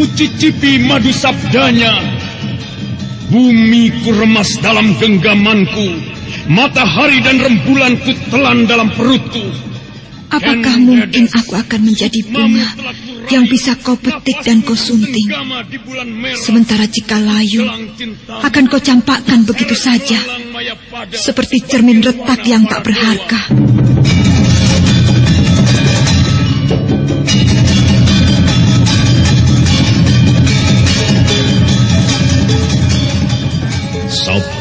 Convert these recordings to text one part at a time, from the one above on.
kucicipi madu sabdanya, Bumi ku remas dalam genggamanku, matahari dan rembulan ku telan dalam perutku. Apakah mungkin aku akan menjadi bunga yang bisa kau petik dan kau sunting? Sementara jika layu, akan kau campakkan begitu saja, seperti cermin retak yang tak berharga.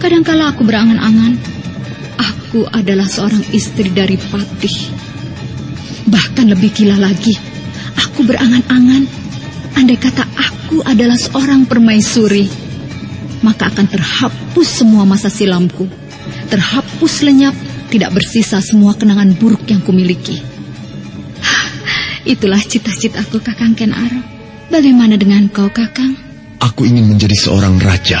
Kadangkala aku berangan-angan, aku adalah seorang istri dari Patih. Bahkan lebih gila lagi, aku berangan-angan, andai kata aku adalah seorang permaisuri, maka akan terhapus semua masa silamku. Terhapus lenyap, tidak bersisa semua kenangan buruk yang kumiliki. Itulah cita-citaku Kakang Ken Arok. Bagaimana dengan kau, Kakang? Aku ingin menjadi seorang raja.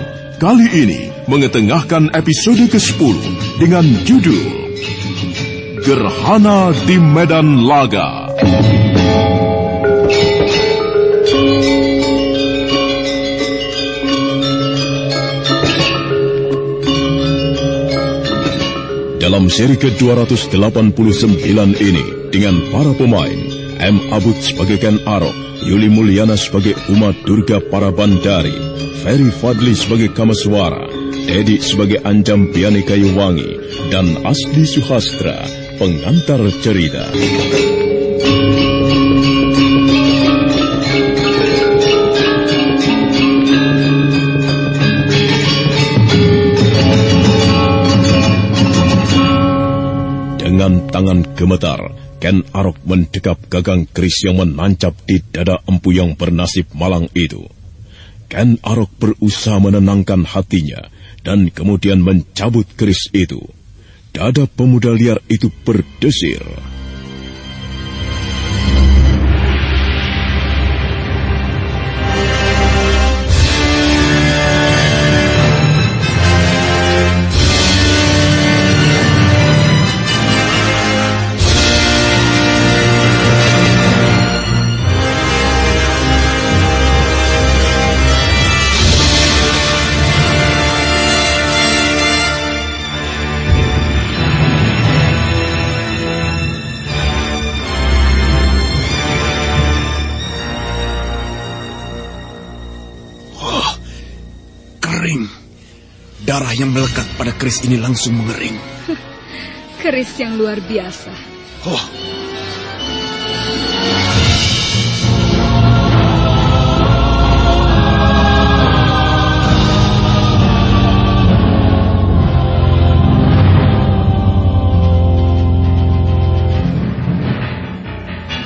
Kali ini mengetengahkan episode ke-10 dengan judul Gerhana di Medan Laga. Dalam seri ke-289 ini dengan para pemain M. Abud sebagai Ken Arok, Yuli Mulyana sebagai Uma Durga Parabandari, Ferry Fadli sebagai Kamaswara, Dedi sebagai Anjam Piani Kayuwangi, dan Asli Suhastra, pengantar cerita. Dengan tangan gemetar, Ken Arok mendekap gagang keris yang menancap di dada empu yang bernasib malang itu. Ken Arok berusaha menenangkan hatinya dan kemudian mencabut keris itu. Dada pemuda liar itu berdesir. Darah yang melekat pada keris ini langsung mengering. keris yang luar biasa. Oh,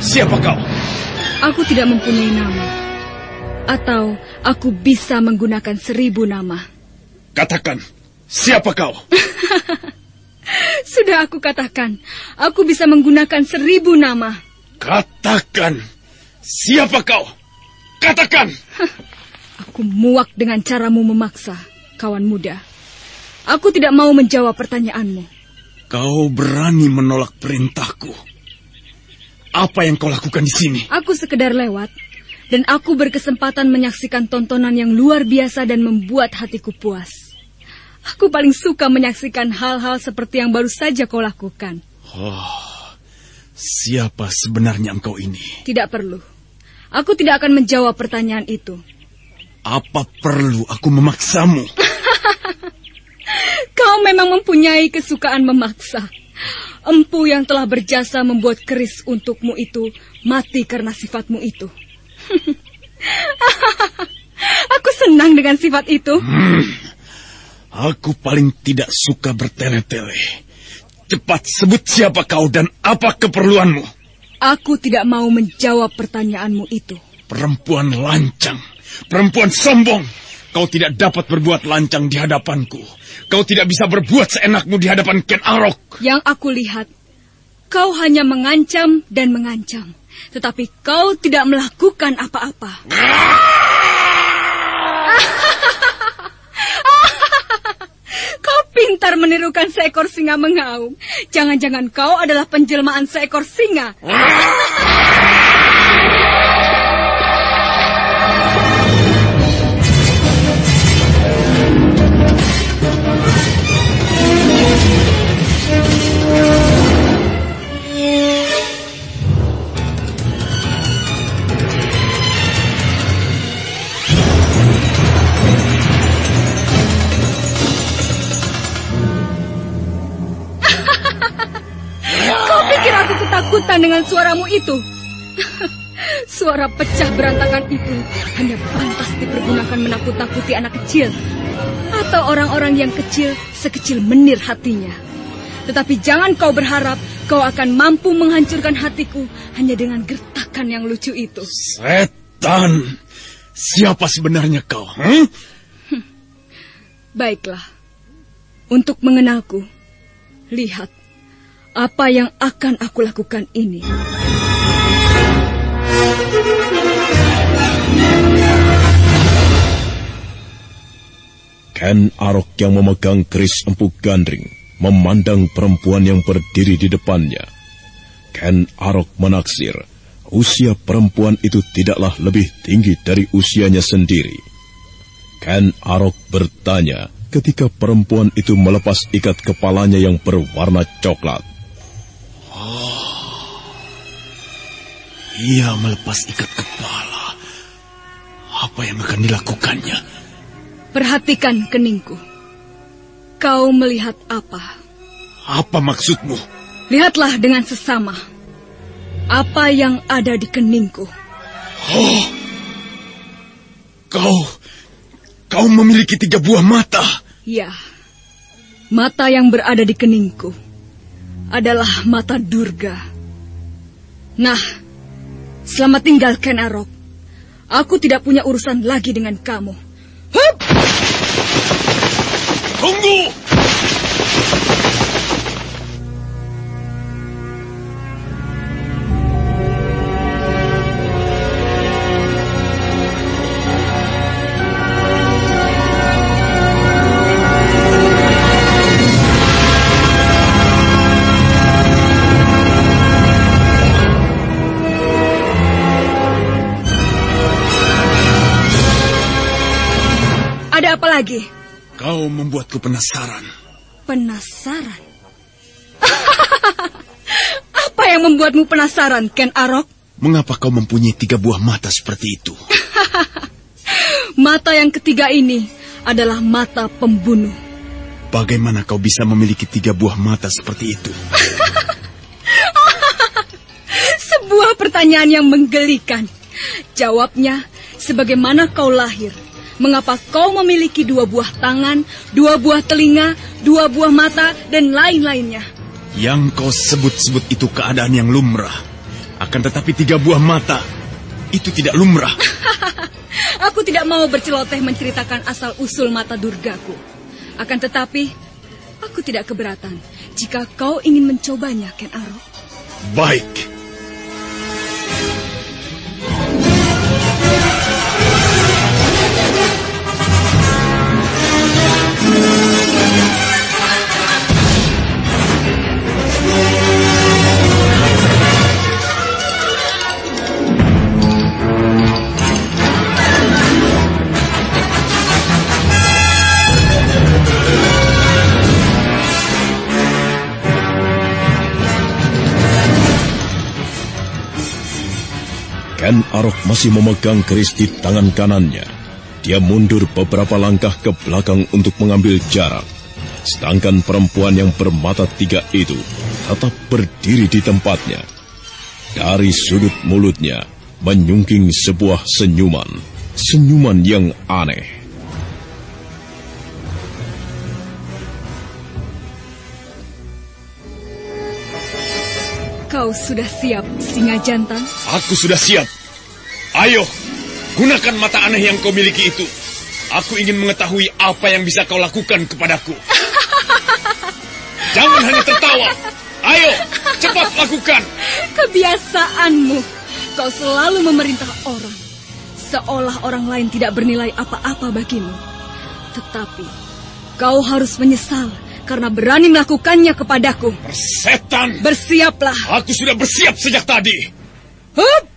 Siapa kau? Aku tidak mempunyai nama. Atau aku bisa menggunakan seribu nama. Katakan, siapa kau? Sudah aku katakan, aku bisa menggunakan seribu nama. Katakan, siapa kau? Katakan! Aku muak dengan caramu memaksa, kawan muda. Aku tidak mau menjawab pertanyaanmu. Kau berani menolak perintahku. Apa yang kau lakukan di sini? Aku sekedar lewat, dan aku berkesempatan menyaksikan tontonan yang luar biasa dan membuat hatiku puas. Aku paling suka menyaksikan hal-hal seperti yang baru saja kau lakukan. Oh, siapa sebenarnya engkau ini? Tidak perlu. Aku tidak akan menjawab pertanyaan itu. Apa perlu aku memaksamu? Kau memang mempunyai kesukaan memaksa. Empu yang telah berjasa membuat keris untukmu itu mati karena sifatmu itu. Aku senang dengan sifat itu. Hmm, aku paling tidak suka bertele-tele. Cepat sebut siapa kau dan apa keperluanmu. Aku tidak mau menjawab pertanyaanmu itu. Perempuan lancang, perempuan sombong. Kau tidak dapat berbuat lancang di hadapanku. Kau tidak bisa berbuat seenakmu di hadapan Ken Arok. Yang aku lihat, kau hanya mengancam dan mengancam. Tetapi kau tidak melakukan apa-apa. Pintar menirukan seekor singa mengaum. Jangan-jangan kau adalah penjelmaan seekor singa. Dengan suaramu itu? Suara pecah berantakan itu hanya pantas dipergunakan menakut-nakuti anak kecil atau orang-orang yang kecil sekecil menir hatinya. Tetapi jangan kau berharap kau akan mampu menghancurkan hatiku hanya dengan gertakan yang lucu itu. Setan! Siapa sebenarnya kau? Hmm? Baiklah. Untuk mengenalku, lihat apa yang akan aku lakukan ini. Ken Arok yang memegang keris empu gandring memandang perempuan yang berdiri di depannya. Ken Arok menaksir usia perempuan itu tidaklah lebih tinggi dari usianya sendiri. Ken Arok bertanya ketika perempuan itu melepas ikat kepalanya yang berwarna coklat. Ia melepas ikat kepala. Apa yang akan dilakukannya? Perhatikan keningku. Kau melihat apa? Apa maksudmu? Lihatlah dengan sesama. Apa yang ada di keningku? Oh, kau, kau memiliki tiga buah mata. Ya, mata yang berada di keningku adalah mata Durga. Nah, selamat tinggal Ken Arok. Aku tidak punya urusan lagi dengan kamu. Hup! Tunggu! Kau membuatku penasaran. Penasaran? apa yang membuatmu penasaran, Ken Arok? Mengapa kau mempunyai tiga buah mata seperti itu? Mata yang ketiga ini adalah mata pembunuh. Bagaimana kau bisa memiliki tiga buah mata seperti itu? Sebuah pertanyaan yang menggelikan. Jawabnya, sebagaimana kau lahir. Mengapa kau memiliki dua buah tangan, dua buah telinga, dua buah mata, dan lain-lainnya? Yang kau sebut-sebut itu keadaan yang lumrah. Akan tetapi tiga buah mata itu tidak lumrah. Aku tidak mau berceloteh menceritakan asal-usul mata durgaku. Akan tetapi, aku tidak keberatan jika kau ingin mencobanya, Ken Arok. Baik. Ken Arok masih memegang keris di tangan kanannya. Dia mundur beberapa langkah ke belakang untuk mengambil jarak. Sedangkan perempuan yang bermata tiga itu tetap berdiri di tempatnya. Dari sudut mulutnya menyungking sebuah senyuman. Senyuman yang aneh. Kau sudah siap, singa jantan? Aku sudah siap. Ayo, gunakan mata aneh yang kau miliki itu. Aku ingin mengetahui apa yang bisa kau lakukan kepadaku. Jangan hanya tertawa. Ayo, cepat lakukan. Kebiasaanmu. Kau selalu memerintah orang. Seolah orang lain tidak bernilai apa-apa bagimu. Tetapi, kau harus menyesal karena berani melakukannya kepadaku. Setan! Bersiaplah. Aku sudah bersiap sejak tadi. Hup!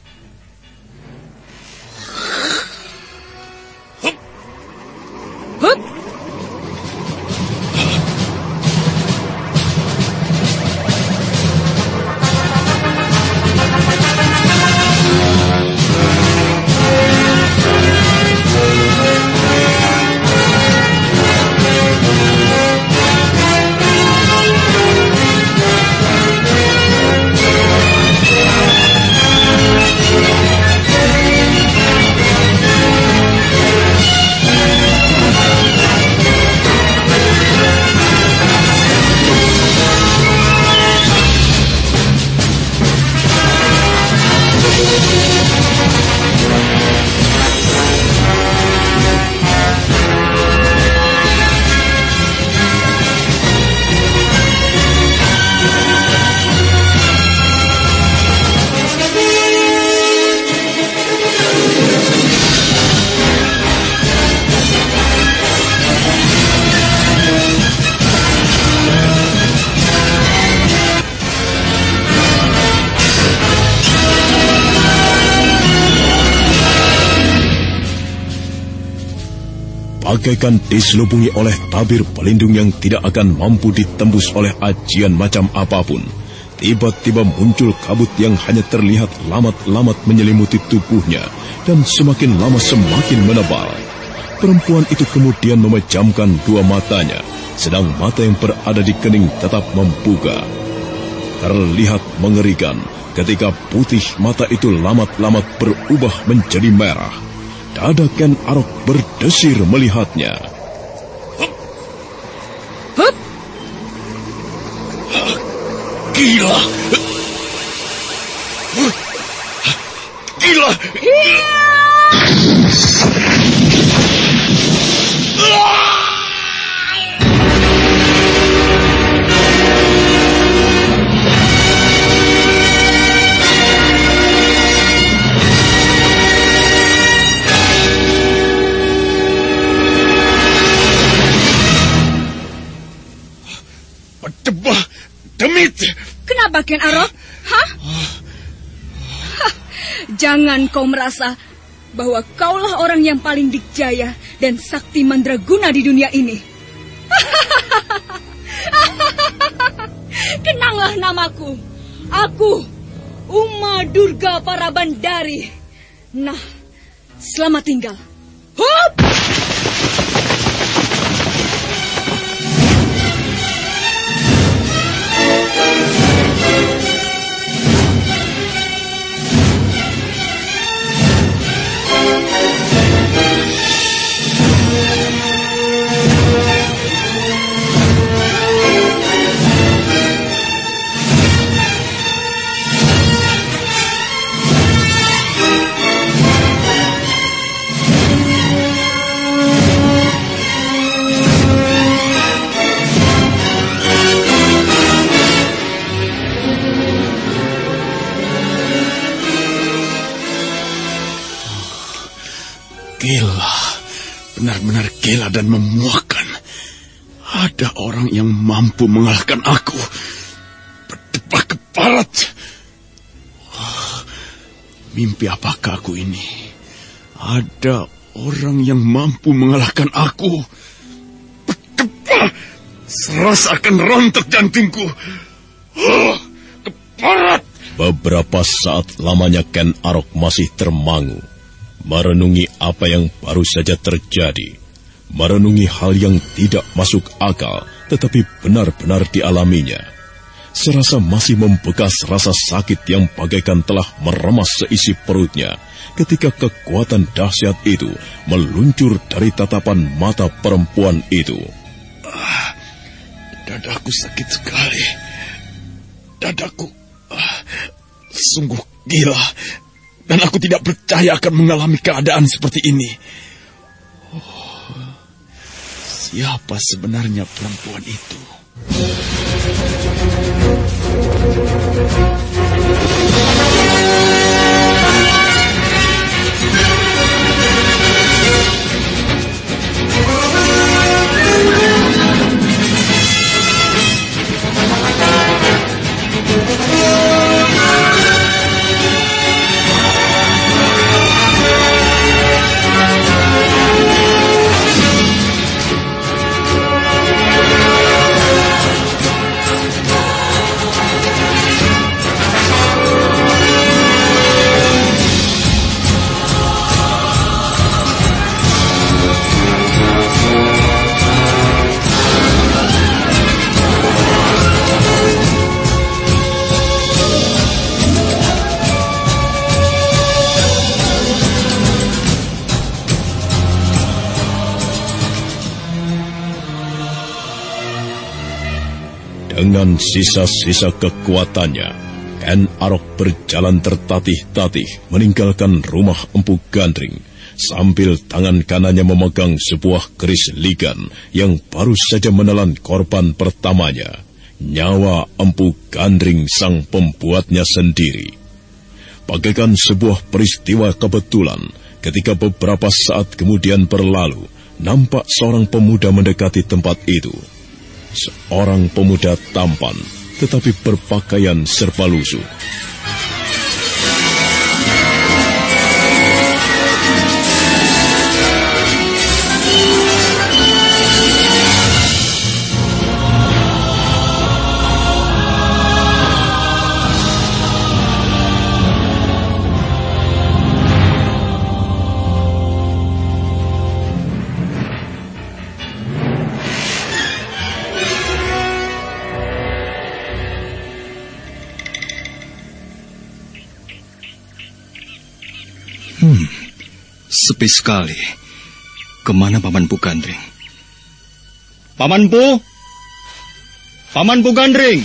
Bagaikan diselubungi oleh tabir pelindung yang tidak akan mampu ditembus oleh ajian macam apa pun. Tiba-tiba muncul kabut yang hanya terlihat lamat-lamat menyelimuti tubuhnya dan semakin lama semakin menebal. Perempuan itu kemudian memejamkan dua matanya, sedang mata yang berada di kening tetap membuka. Terlihat mengerikan ketika putih mata itu lamat-lamat berubah menjadi merah. Dada Ken Arok berdesir melihatnya. Hup! Gila! Gila! Jangan kau merasa bahwa kaulah orang yang paling dikjaya dan sakti mandraguna di dunia ini. Kenanglah namaku. Aku, Uma Durga Parabandari. Nah, selamat tinggal. Dan memuakkan. Ada orang yang mampu mengalahkan aku. Berdebah keparat. Oh, mimpi apakah aku ini? Ada orang yang mampu mengalahkan aku. Berdebah, serasa akan rontok jantungku. Oh, keparat. Beberapa saat lamanya Ken Arok masih termangu, merenungi apa yang baru saja terjadi merenungi hal yang tidak masuk akal tetapi benar-benar dialaminya. Serasa masih membekas rasa sakit yang bagaikan telah meremas seisi perutnya ketika kekuatan dahsyat itu meluncur dari tatapan mata perempuan itu. Ah, dadaku sakit sekali. Dadaku ah, sungguh gila. Dan aku tidak percaya akan mengalami keadaan seperti ini. Siapa sebenarnya perempuan itu? Dengan sisa-sisa kekuatannya, Ken Arok berjalan tertatih-tatih meninggalkan rumah Empu Gandring sambil tangan kanannya memegang sebuah keris ligan yang baru saja menelan korban pertamanya, nyawa Empu Gandring sang pembuatnya sendiri. Bagaikan sebuah peristiwa kebetulan, ketika beberapa saat kemudian berlalu, nampak seorang pemuda mendekati tempat itu. Seorang pemuda tampan, tetapi berpakaian serba lusuh. Sepi sekali. Ke mana Paman Pugandring? Paman Pu? Paman Pugandring!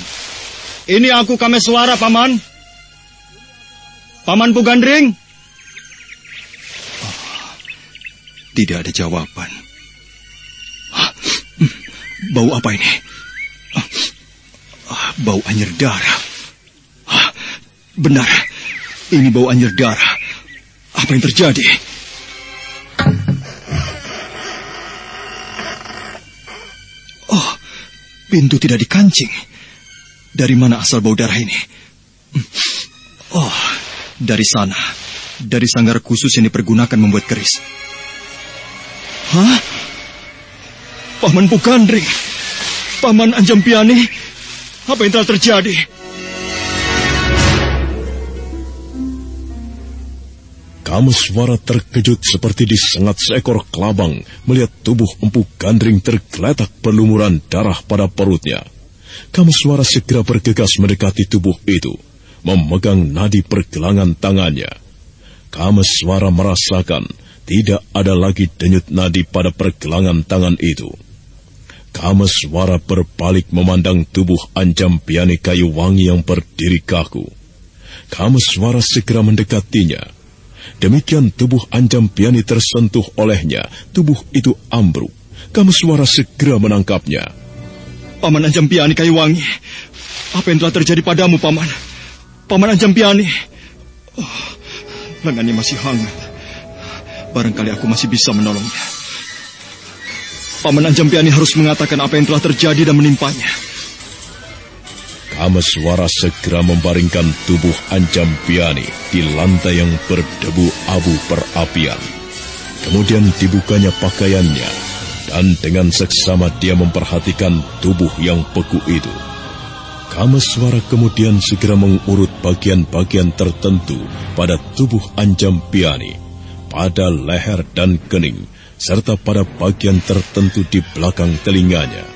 Ini aku suara Paman. Paman Pugandring? Oh, tidak ada jawaban. Bau apa ini? Bau anjir darah. Benar, ini bau anjir darah. Apa yang terjadi? Pintu tidak dikancing. Dari mana asal bau darah ini? Hmm. Oh, dari sana. Dari sanggar khusus yang dipergunakan membuat keris. Hah? Paman Pugandring. Paman Anjampiani. Apa yang telah terjadi? Suara terkejut seperti disengat seekor kelabang melihat tubuh empu gandring tergeletak berlumuran darah pada perutnya. suara segera bergegas mendekati tubuh itu, memegang nadi pergelangan tangannya. suara merasakan tidak ada lagi denyut nadi pada pergelangan tangan itu. suara berbalik memandang tubuh Anjam Piani kayu wangi yang berdiri kaku. suara segera mendekatinya Demikian tubuh Anjam Piani tersentuh olehnya, tubuh itu ambruk. Kamu suara segera menangkapnya. Paman Anjam Piani Kayuwangi, apa yang telah terjadi padamu, Paman? Paman Anjam Piani. Oh, lengannya masih hangat. Barangkali aku masih bisa menolongnya. Paman Anjampiani harus mengatakan apa yang telah terjadi dan menimpanya. Kameswara segera membaringkan tubuh Anjampiani di lantai yang berdebu abu perapian. Kemudian dibukanya pakaiannya, dan dengan seksama dia memperhatikan tubuh yang beku itu. Kameswara kemudian segera mengurut bagian-bagian tertentu pada tubuh Anjampiani, pada leher dan kening, serta pada bagian tertentu di belakang telinganya.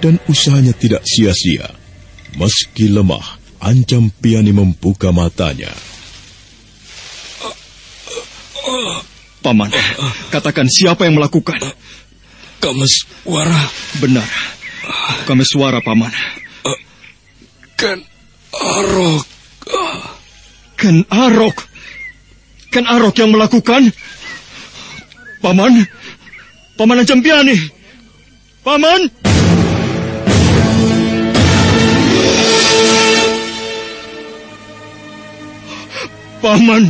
Dan usahanya tidak sia-sia. Meski lemah, Anjampiani membuka matanya. Paman, katakan siapa yang melakukan? Kameswara. Benar. Kameswara, Paman. Ken Arok. Ken Arok. Ken Arok yang melakukan? Paman? Paman Anjampiani? Paman? Paman?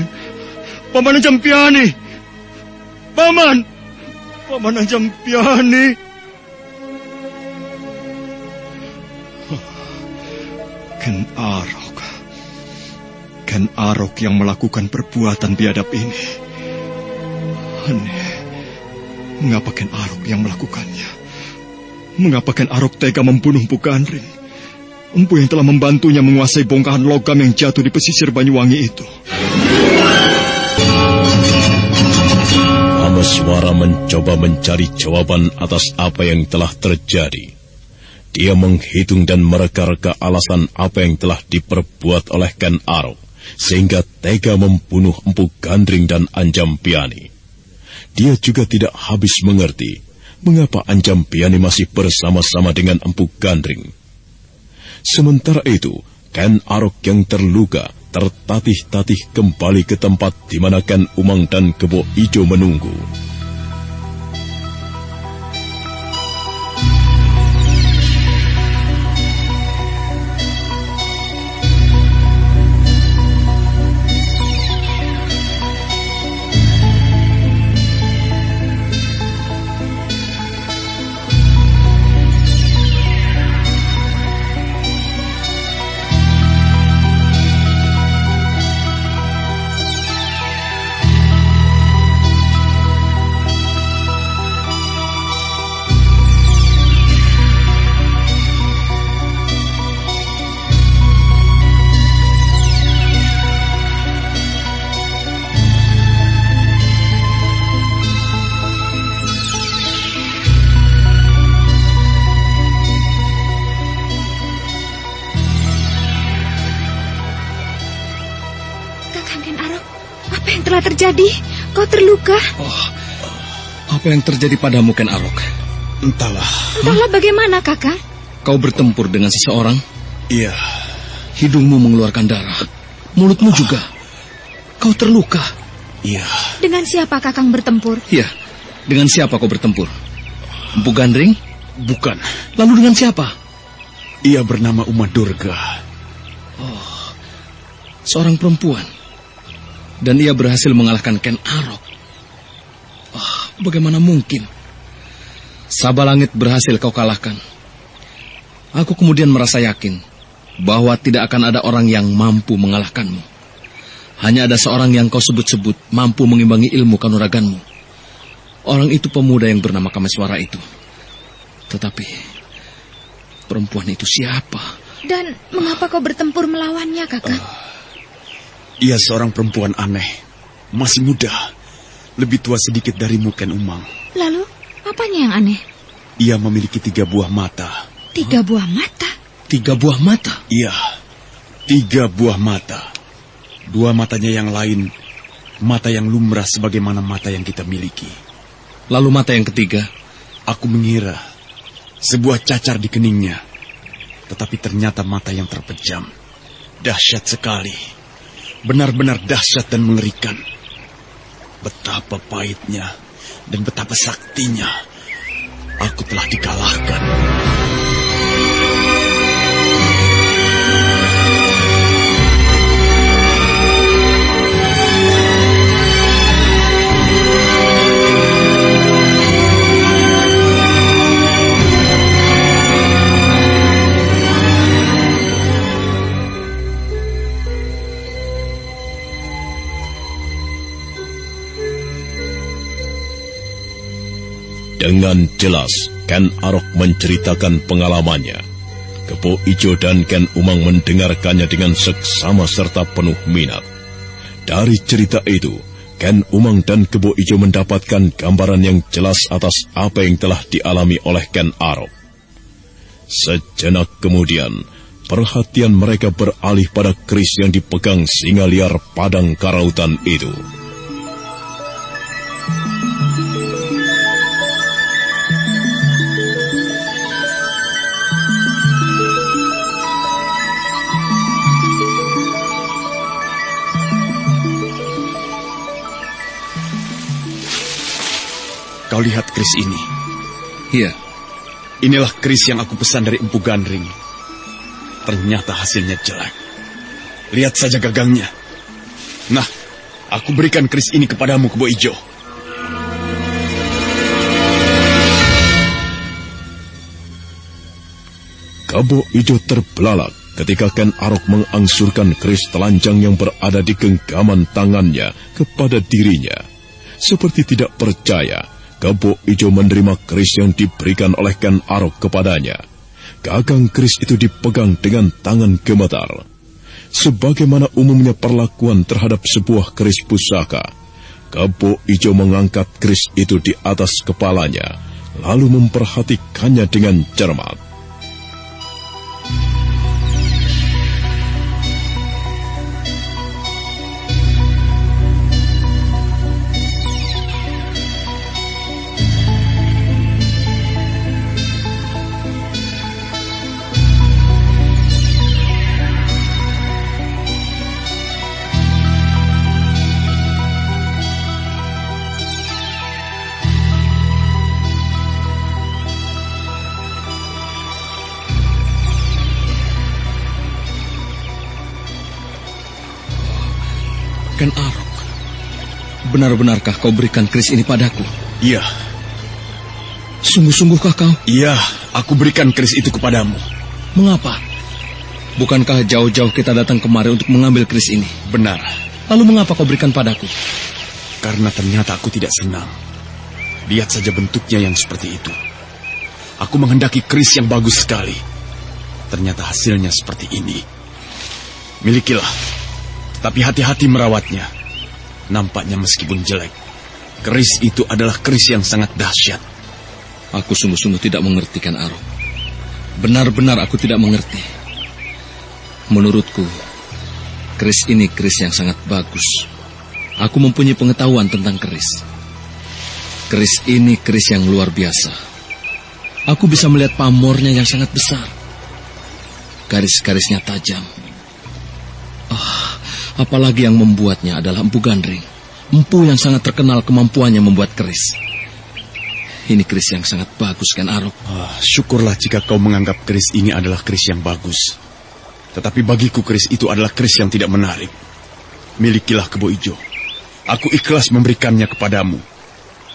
Paman Anjampiani? Paman? Paman Anjampiani? Ken Arok. Ken Arok yang melakukan perbuatan biadab ini. Aneh. Mengapa Ken Arok yang melakukannya? Mengapa Ken Arok tega membunuh Gandring? Empu yang telah membantunya menguasai bongkahan logam yang jatuh di pesisir Banyuwangi itu. Ameswara mencoba mencari jawaban atas apa yang telah terjadi. Dia menghitung dan mereka-reka alasan apa yang telah diperbuat oleh Ken Arok, sehingga tega membunuh Empu Gandring dan Anjam Piani. Dia juga tidak habis mengerti mengapa Anjam Piani masih bersama-sama dengan Empu Gandring. Sementara itu, Ken Arok yang terluka tertatih-tatih kembali ke tempat di mana Umang dan Kebo Ijo menunggu. Terjadi? Kau terluka? Oh, apa yang terjadi padamu Ken Arok? Entahlah. Entahlah bagaimana, kakak. Kau bertempur dengan seseorang, Iya, hidungmu mengeluarkan darah, mulutmu juga. Kau terluka. iya. Dengan siapa kakang bertempur? Iya, dengan siapa kau bertempur? Empu Gandring? Bukan. Lalu dengan siapa? Ia bernama Uma Durga. Seorang perempuan. Dan ia berhasil mengalahkan Ken Arok. Oh, bagaimana mungkin? Sabalangit berhasil kau kalahkan. Aku kemudian merasa yakin bahwa tidak akan ada orang yang mampu mengalahkanmu. Hanya ada seorang yang kau sebut-sebut mampu mengimbangi ilmu kanuraganmu. Orang itu pemuda yang bernama Kameswara itu. Tetapi perempuan itu siapa? Dan mengapa kau bertempur melawannya, kakak? Ia seorang perempuan aneh. Masih muda. Lebih tua sedikit darimu, Ken Umang. Lalu, apanya yang aneh? Ia memiliki tiga buah mata. Tiga buah mata. Tiga buah mata. Iya, tiga buah mata. Dua matanya yang lain, mata yang lumrah sebagaimana mata yang kita miliki. Lalu mata yang ketiga, Aku mengira sebuah cacar di keningnya, tetapi ternyata mata yang terpejam. Dahsyat sekali, benar-benar dahsyat dan mengerikan. Betapa pahitnya dan betapa saktinya aku telah dikalahkan. Dengan jelas, Ken Arok menceritakan pengalamannya. Kebo Ijo dan Ken Umang mendengarkannya dengan seksama serta penuh minat. Dari cerita itu, Ken Umang dan Kebo Ijo mendapatkan gambaran yang jelas atas apa yang telah dialami oleh Ken Arok. Sejenak kemudian, perhatian mereka beralih pada keris yang dipegang singa liar padang karautan itu. Kau lihat keris ini. Iya. Inilah keris yang aku pesan dari Empu Gandring. Ternyata hasilnya jelek. Lihat saja gagangnya. Nah, aku berikan keris ini kepadamu, Kebo Ijo. Kebo Ijo terbelalak ketika Ken Arok mengangsurkan keris telanjang yang berada di genggaman tangannya kepada dirinya. Seperti tidak percaya, Kebo Ijo menerima keris yang diberikan oleh Ken Arok kepadanya. Gagang keris itu dipegang dengan tangan gemetar. Sebagaimana umumnya perlakuan terhadap sebuah keris pusaka, Kebo Ijo mengangkat keris itu di atas kepalanya, lalu memperhatikannya dengan cermat. Ken Arok, benar-benarkah kau berikan keris ini padaku? Iya, Sungguh-sungguhkah kau? iya, aku berikan keris itu kepadamu. Mengapa? Bukankah jauh-jauh kita datang kemari untuk mengambil keris ini? Benar, Lalu mengapa kau berikan padaku? karena ternyata aku tidak senang. Lihat saja bentuknya yang seperti itu. Aku menghendaki keris yang bagus sekali. Ternyata hasilnya seperti ini. Milikilah. Tapi hati-hati merawatnya. Nampaknya meskipun jelek. Keris itu adalah keris yang sangat dahsyat. Aku sungguh-sungguh tidak mengerti Ken Arok. Benar-benar aku tidak mengerti. Menurutku, keris ini keris yang sangat bagus. Aku mempunyai pengetahuan tentang keris. Keris ini keris yang luar biasa. Aku bisa melihat pamornya yang sangat besar. Garis-garisnya tajam. Ah, apalagi yang membuatnya adalah Empu Gandring. Empu yang sangat terkenal kemampuannya membuat keris. Ini keris yang sangat bagus kan Arok. Ah, syukurlah jika kau menganggap keris ini adalah keris yang bagus. Tetapi bagiku keris itu adalah keris yang tidak menarik. Milikilah kebo ijo. Aku ikhlas memberikannya kepadamu.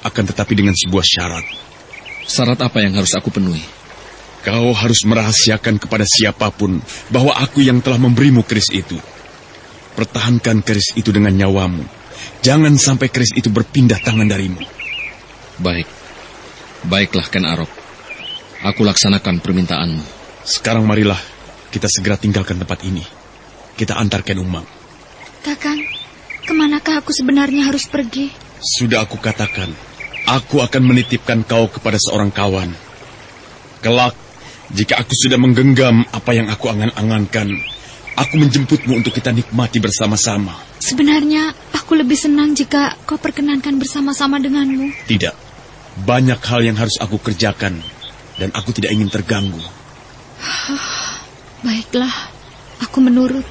Akan tetapi dengan sebuah syarat. Syarat apa yang harus aku penuhi? Kau harus merahasiakan kepada siapa pun bahwa aku yang telah memberimu keris itu. Pertahankan keris itu dengan nyawamu. Jangan sampai keris itu berpindah tangan darimu. Baik. Baiklah Ken Arok. Aku laksanakan permintaanmu. Sekarang marilah kita segera tinggalkan tempat ini. Kita antar Ken Umang. Kakang, ke manakah aku sebenarnya harus pergi? Sudah aku katakan, aku akan menitipkan kau kepada seorang kawan. Kelak, jika aku sudah menggenggam apa yang aku angan-angankan, aku menjemputmu untuk kita nikmati bersama-sama. Sebenarnya aku lebih senang jika kau perkenankan bersama-sama denganmu. Tidak, banyak hal yang harus aku kerjakan, dan aku tidak ingin terganggu. Baiklah, aku menurut.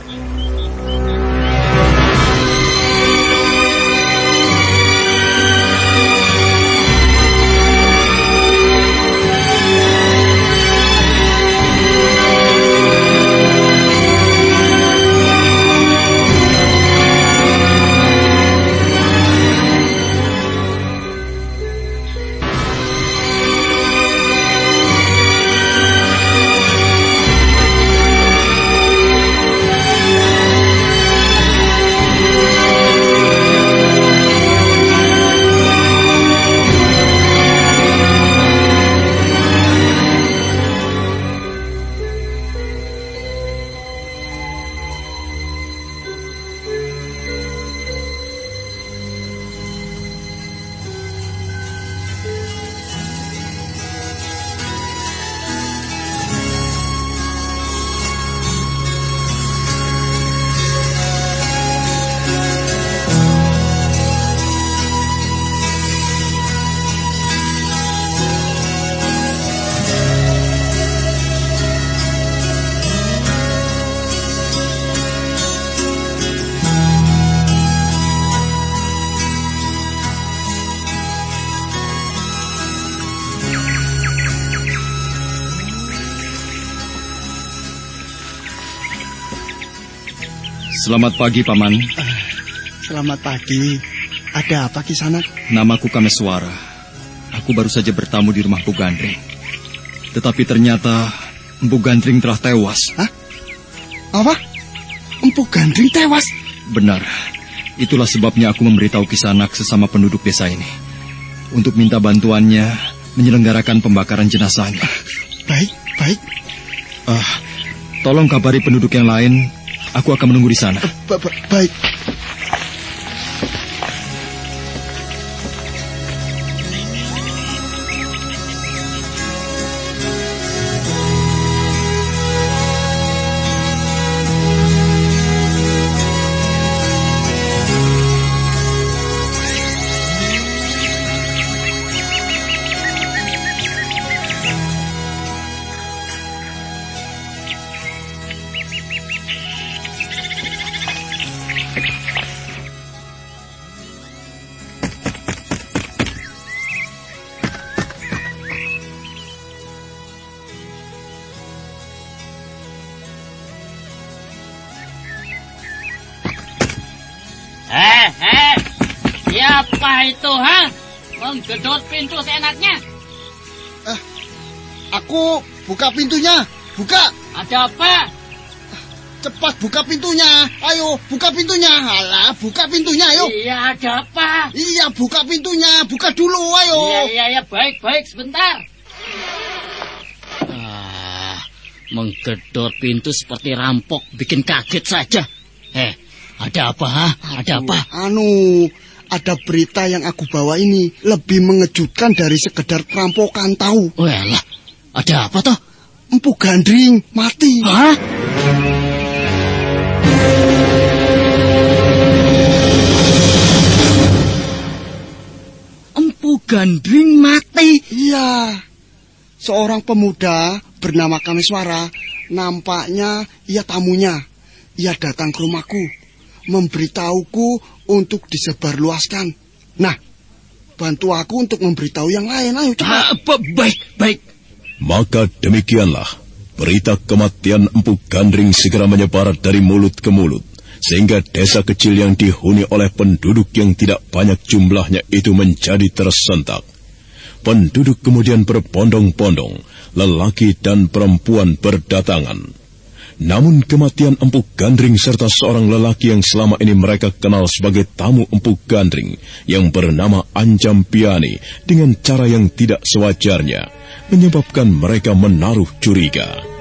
Selamat pagi, Paman. Selamat pagi. Ada apa Kisanak? Namaku Kameswara. Aku baru saja bertamu di rumah Bu Gandring. Tetapi ternyata Bu Gandring telah tewas. Hah? Apa? Empu Gandring tewas? Benar. Itulah sebabnya aku memberitahu Kisanak sesama penduduk desa ini. Untuk minta bantuannya menyelenggarakan pembakaran jenazahnya. Baik, baik. Ah, tolong kabari penduduk yang lain. Aku akan menunggu di sana. Ba ba baik. Menggedot pintu seenaknya. Aku buka pintunya. Buka. Ada apa? Cepat buka pintunya. Ayo, buka pintunya. Alah, buka pintunya, ayo. Iya, ada apa? Iya, buka pintunya. Buka dulu, ayo. Iya, iya, iya, baik, baik, sebentar. Ah, menggedot pintu seperti rampok, bikin kaget saja. Eh, ada apa, ha? Ada apa? Anu, ada berita yang aku bawa ini lebih mengejutkan dari sekedar perampokan tahu. Walah, ada apa toh? Empu Gandring mati. Hah? Empu Gandring mati. Iya. Seorang pemuda bernama Kameswara, nampaknya ia tamunya. Ia datang ke rumahku, memberitahuku untuk disebarluaskan. Nah, bantu aku untuk memberitahu yang lain. Ayo cepat. Ah, ba- baik, baik. Maka demikianlah, berita kematian Empu Gandring segera menyebar dari mulut ke mulut, sehingga desa kecil yang dihuni oleh penduduk yang tidak banyak jumlahnya itu menjadi tersentak. Penduduk kemudian berbondong-bondong, lelaki dan perempuan berdatangan. Namun kematian Empu Gandring serta seorang lelaki yang selama ini mereka kenal sebagai tamu Empu Gandring yang bernama Anjam Piani dengan cara yang tidak sewajarnya menyebabkan mereka menaruh curiga.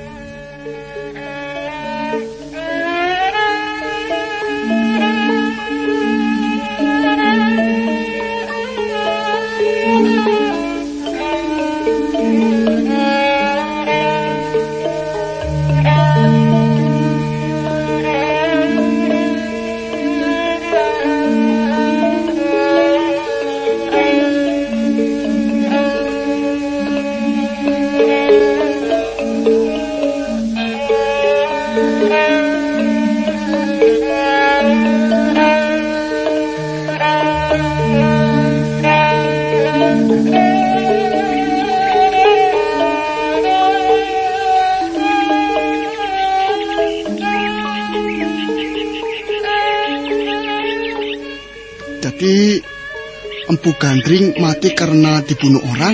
Empu Gandring mati karena dibunuh orang?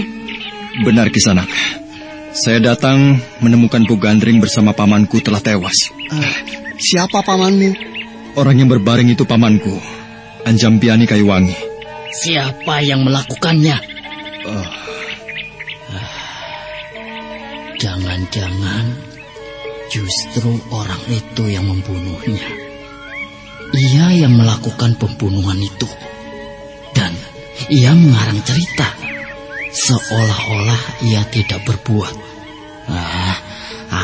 Benar Kisanak. Saya datang menemukan Bu Gandring bersama pamanku telah tewas. Eh, siapa pamanmu? Orang yang berbaring itu pamanku, Anjam Piani Kayuwangi. Siapa yang melakukannya? Ah, Jangan-jangan justru orang itu yang membunuhnya. Ia yang melakukan pembunuhan itu. Ia mengarang cerita. Seolah-olah ia tidak berbuat. Ah,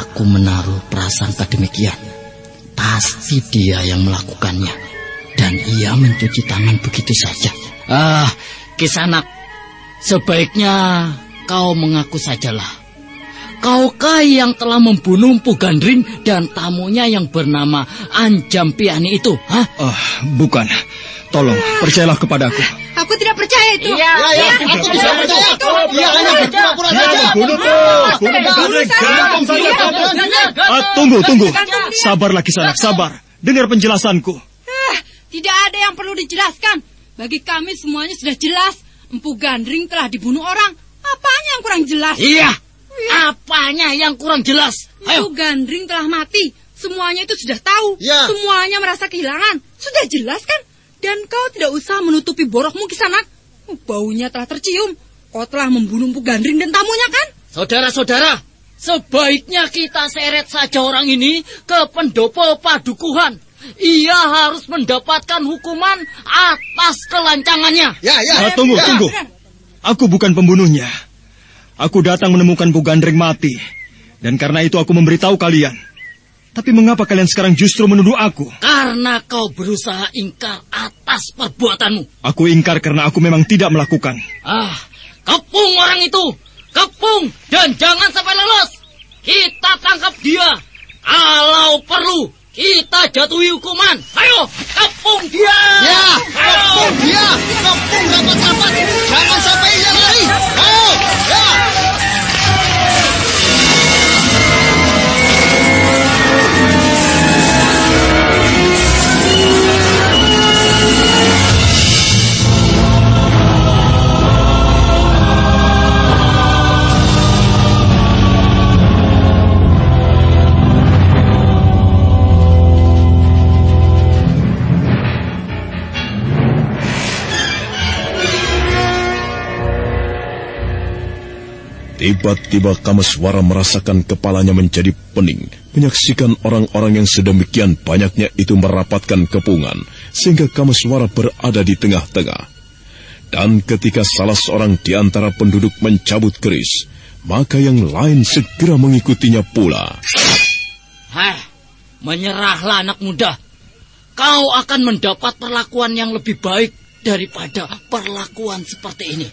aku menaruh prasangka demikian. Pasti dia yang melakukannya. Dan ia mencuci tangan begitu saja. Ah, Kisanak, sebaiknya kau mengaku sajalah. Kaukah yang telah membunuh Empu Gandring dan tamunya yang bernama Anjam Piani itu? Hah? ah, bukan. Tolong, percayalah kepadaku. Aku tidak percaya itu. Iya, iya, aku bisa percaya. Iya, hanya berpura-pura saja. Ah, tunggu, tunggu. Sabarlah Kisanak, sabar. dengar penjelasanku. Eh, tidak ada yang perlu dijelaskan. Bagi kami semuanya sudah jelas. Empu Gandring telah dibunuh orang. Apanya yang kurang jelas? Iya, apanya yang kurang jelas? Ayo. Empu Gandring telah mati. Semuanya itu sudah tahu. Ya. Semuanya merasa kehilangan. Sudah jelas kan? Dan kau tidak usah menutupi borokmu ke sana. Baunya telah tercium. Kau telah membunuh Empu Gandring dan tamunya kan? Saudara-saudara, sebaiknya kita seret saja orang ini ke pendopo padukuhan. Ia harus mendapatkan hukuman atas kelancangannya. Ya, ya. Ah, tunggu, ya. tunggu. Aku bukan pembunuhnya. Aku datang menemukan Bu Gandring mati. Dan karena itu aku memberitahu kalian. Tapi mengapa kalian sekarang justru menuduh aku? Karena kau berusaha ingkar atas perbuatanmu. Aku ingkar karena aku memang tidak melakukan. Ah, kepung orang itu. Kepung dan jangan sampai lolos. Kita tangkap dia. Kalau perlu, kita jatuhi hukuman. Ayo, kepung dia. Tiba-tiba Kameswara merasakan kepalanya menjadi pening, menyaksikan orang-orang yang sedemikian banyaknya itu merapatkan kepungan, sehingga Kameswara berada di tengah-tengah. Dan ketika salah seorang di antara penduduk mencabut keris, maka yang lain segera mengikutinya pula. Heh, menyerahlah anak muda. Kau akan mendapat perlakuan yang lebih baik daripada perlakuan seperti ini.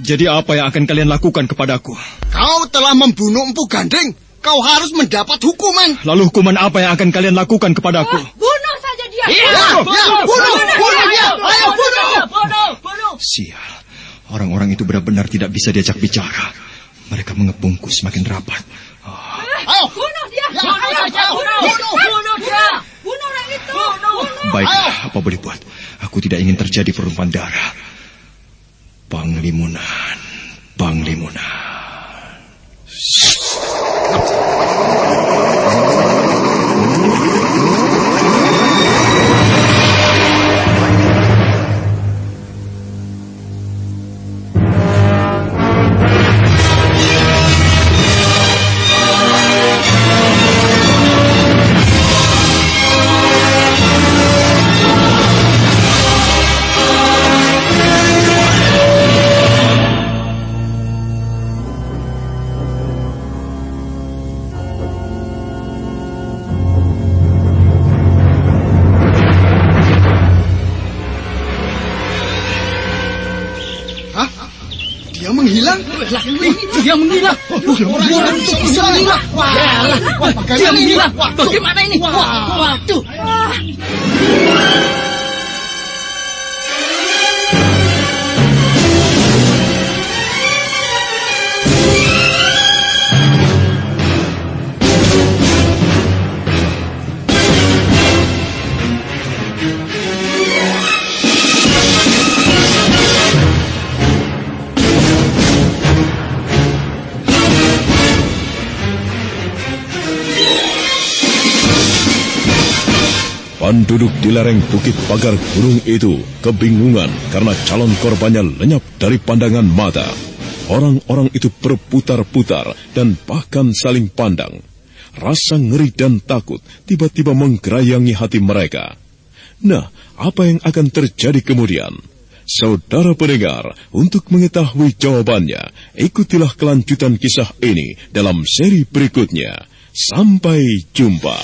Jadi apa yang akan kalian lakukan kepadaku? Kau telah membunuh Empu Gandeng. Kau harus mendapat hukuman. Lalu hukuman apa yang akan kalian lakukan kepadaku? Bunuh saja dia. Iya, Ya, ya, bunuh, bunuh dia. Ayo, bunuh. bunuh, bunuh. Sial, orang-orang itu benar-benar tidak bisa diajak bicara. Mereka mengepungku semakin rapat. Ayo. Bunuh dia. Ya, Ayo, ayo, bunuh. bunuh. Bunuh dia. Bunuh orang itu. Bunuh. Baiklah, apa boleh buat? Aku tidak ingin terjadi pertumpahan darah. Panglimunan, Panglimunan. Wah, Bagaimana ini? Wah, Waduh. Penduduk di lereng Bukit Pagar Gunung itu kebingungan karena calon korbannya lenyap dari pandangan mata. Orang-orang itu berputar-putar dan bahkan saling pandang. Rasa ngeri dan takut tiba-tiba menggerayangi hati mereka. Nah, apa yang akan terjadi kemudian? Saudara pendengar, untuk mengetahui jawabannya, ikutilah kelanjutan kisah ini dalam seri berikutnya. Sampai jumpa.